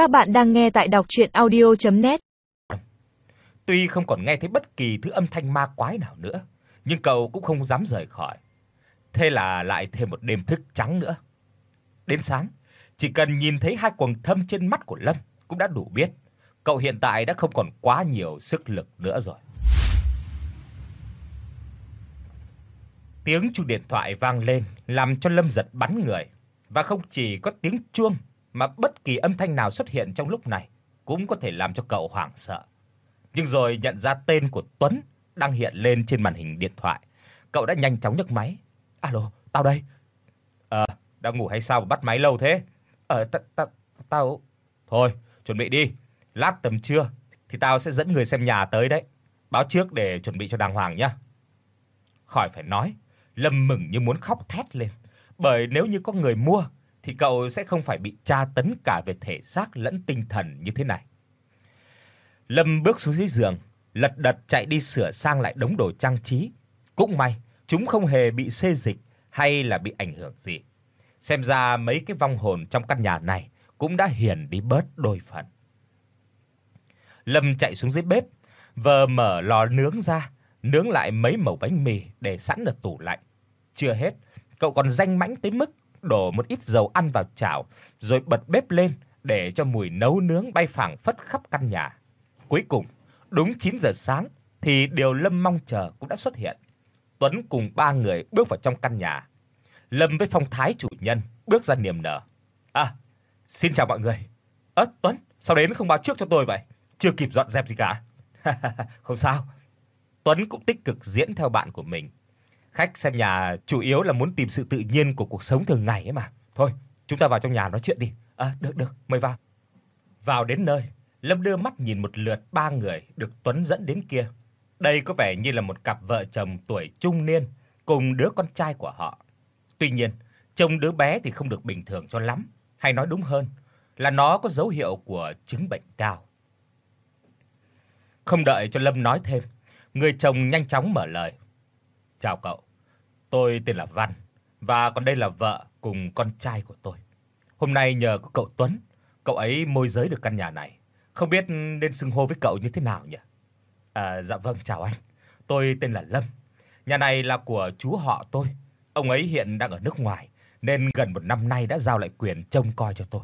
Các bạn đang nghe tại đọc audio net Tuy không còn nghe thấy bất kỳ thứ âm thanh ma quái nào nữa, nhưng cậu cũng không dám rời khỏi. Thế là lại thêm một đêm thức trắng nữa. Đến sáng, chỉ cần nhìn thấy hai quầng thâm trên mắt của Lâm cũng đã đủ biết, cậu hiện tại đã không còn quá nhiều sức lực nữa rồi. Tiếng chuông điện thoại vang lên, làm cho Lâm giật bắn người, và không chỉ có tiếng chuông mà bất kỳ âm thanh nào xuất hiện trong lúc này cũng có thể làm cho cậu hoảng sợ. Nhưng rồi nhận ra tên của Tuấn đang hiện lên trên màn hình điện thoại, cậu đã nhanh chóng nhấc máy. "Alo, tao đây." "Ờ, đang ngủ hay sao mà bắt máy lâu thế?" "Ờ tao tao thôi, chuẩn bị đi, lát tầm trưa thì tao sẽ dẫn người xem nhà tới đấy. Báo trước để chuẩn bị cho đàng hoàng nhá." Khỏi phải nói, Lâm mừng như muốn khóc thét lên, bởi nếu như có người mua thì cậu sẽ không phải bị tra tấn cả về thể xác lẫn tinh thần như thế này. Lâm bước xuống dưới giường, lật đật chạy đi sửa sang lại đống đồ trang trí. Cũng may, chúng không hề bị xê dịch hay là bị ảnh hưởng gì. Xem ra mấy cái vong hồn trong căn nhà này cũng đã hiền đi bớt đôi phần. Lâm chạy xuống dưới bếp, vờ mở lò nướng ra, nướng lại mấy mẩu bánh mì để sẵn ở tủ lạnh. Chưa hết, cậu còn danh mãnh tới mức đổ một ít dầu ăn vào chảo, rồi bật bếp lên để cho mùi nấu nướng bay phảng phất khắp căn nhà. Cuối cùng, đúng 9 giờ sáng thì điều Lâm mong chờ cũng đã xuất hiện. Tuấn cùng ba người bước vào trong căn nhà. Lâm với phong thái chủ nhân bước ra niềm nở. "À, xin chào mọi người. Ơ Tuấn, sao đến không báo trước cho tôi vậy? Chưa kịp dọn dẹp gì cả." "Không sao." Tuấn cũng tích cực diễn theo bạn của mình. Khách xem nhà chủ yếu là muốn tìm sự tự nhiên của cuộc sống thường ngày ấy mà. Thôi, chúng ta vào trong nhà nói chuyện đi. À được được, mời vào. Vào đến nơi, Lâm đưa mắt nhìn một lượt ba người được Tuấn dẫn đến kia. Đây có vẻ như là một cặp vợ chồng tuổi trung niên cùng đứa con trai của họ. Tuy nhiên, trông đứa bé thì không được bình thường cho lắm, hay nói đúng hơn là nó có dấu hiệu của chứng bệnh đau. Không đợi cho Lâm nói thêm, người chồng nhanh chóng mở lời. "Chào cậu, tôi tên là Văn và còn đây là vợ cùng con trai của tôi. Hôm nay nhờ có cậu Tuấn, cậu ấy môi giới được căn nhà này. Không biết nên xưng hô với cậu như thế nào nhỉ?" "À dạ vâng, chào anh. Tôi tên là Lâm. Nhà này là của chú họ tôi. Ông ấy hiện đang ở nước ngoài nên gần một năm nay đã giao lại quyền trông coi cho tôi.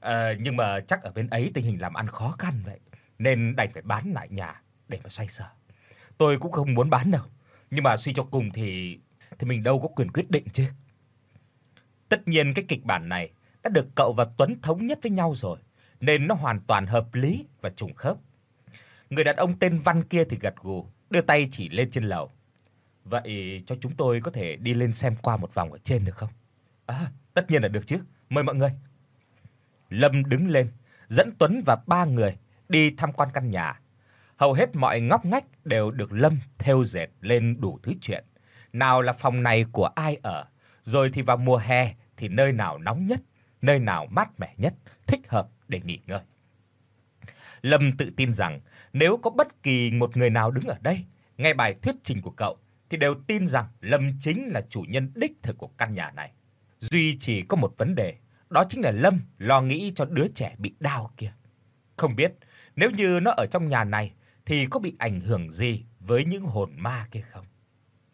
À, nhưng mà chắc ở bên ấy tình hình làm ăn khó khăn vậy, nên đành phải bán lại nhà để mà xoay sở. Tôi cũng không muốn bán đâu, nhưng mà suy cho cùng thì thì mình đâu có quyền quyết định chứ. Tất nhiên cái kịch bản này đã được cậu và Tuấn thống nhất với nhau rồi, nên nó hoàn toàn hợp lý và trùng khớp. Người đàn ông tên Văn kia thì gật gù, đưa tay chỉ lên trên lầu. Vậy cho chúng tôi có thể đi lên xem qua một vòng ở trên được không? À, tất nhiên là được chứ. Mời mọi người. Lâm đứng lên, dẫn Tuấn và ba người đi tham quan căn nhà. Hầu hết mọi ngóc ngách đều được Lâm thêu dệt lên đủ thứ chuyện. Nào là phòng này của ai ở, rồi thì vào mùa hè thì nơi nào nóng nhất, nơi nào mát mẻ nhất, thích hợp để nghỉ ngơi. Lâm tự tin rằng nếu có bất kỳ một người nào đứng ở đây nghe bài thuyết trình của cậu thì đều tin rằng Lâm chính là chủ nhân đích thực của căn nhà này. Duy chỉ có một vấn đề, đó chính là Lâm lo nghĩ cho đứa trẻ bị đau kia. Không biết nếu như nó ở trong nhà này thì có bị ảnh hưởng gì với những hồn ma kia không?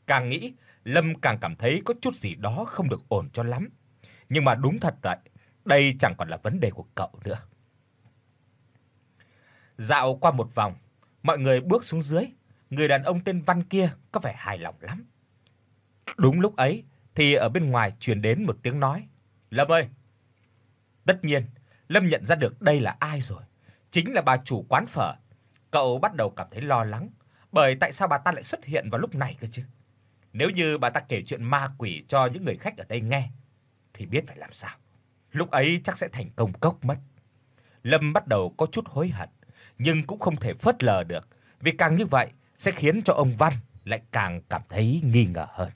Càng nghĩ, Lâm càng cảm thấy có chút gì đó không được ổn cho lắm. Nhưng mà đúng thật vậy, đây chẳng còn là vấn đề của cậu nữa. Dạo qua một vòng, mọi người bước xuống dưới, người đàn ông tên Văn kia có vẻ hài lòng lắm. Đúng lúc ấy thì ở bên ngoài truyền đến một tiếng nói, "Lâm ơi." Tất nhiên, Lâm nhận ra được đây là ai rồi, chính là bà chủ quán phở. Cậu bắt đầu cảm thấy lo lắng, bởi tại sao bà ta lại xuất hiện vào lúc này cơ chứ? Nếu như bà ta kể chuyện ma quỷ cho những người khách ở đây nghe thì biết phải làm sao. Lúc ấy chắc sẽ thành công cốc mất. Lâm bắt đầu có chút hối hận, nhưng cũng không thể phớt lờ được, vì càng như vậy sẽ khiến cho ông Văn lại càng cảm thấy nghi ngờ hơn.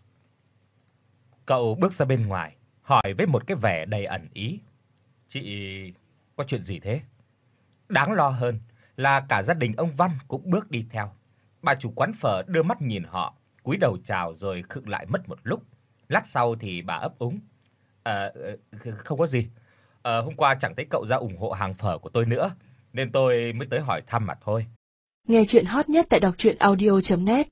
Cậu bước ra bên ngoài, hỏi với một cái vẻ đầy ẩn ý. "Chị có chuyện gì thế?" Đáng lo hơn là cả gia đình ông Văn cũng bước đi theo. Bà chủ quán phở đưa mắt nhìn họ, cúi đầu chào rồi khựng lại mất một lúc. Lát sau thì bà ấp úng. "À không có gì. Ờ hôm qua chẳng thấy cậu ra ủng hộ hàng phở của tôi nữa, nên tôi mới tới hỏi thăm mà thôi. Nghe chuyện hot nhất tại đọc audio net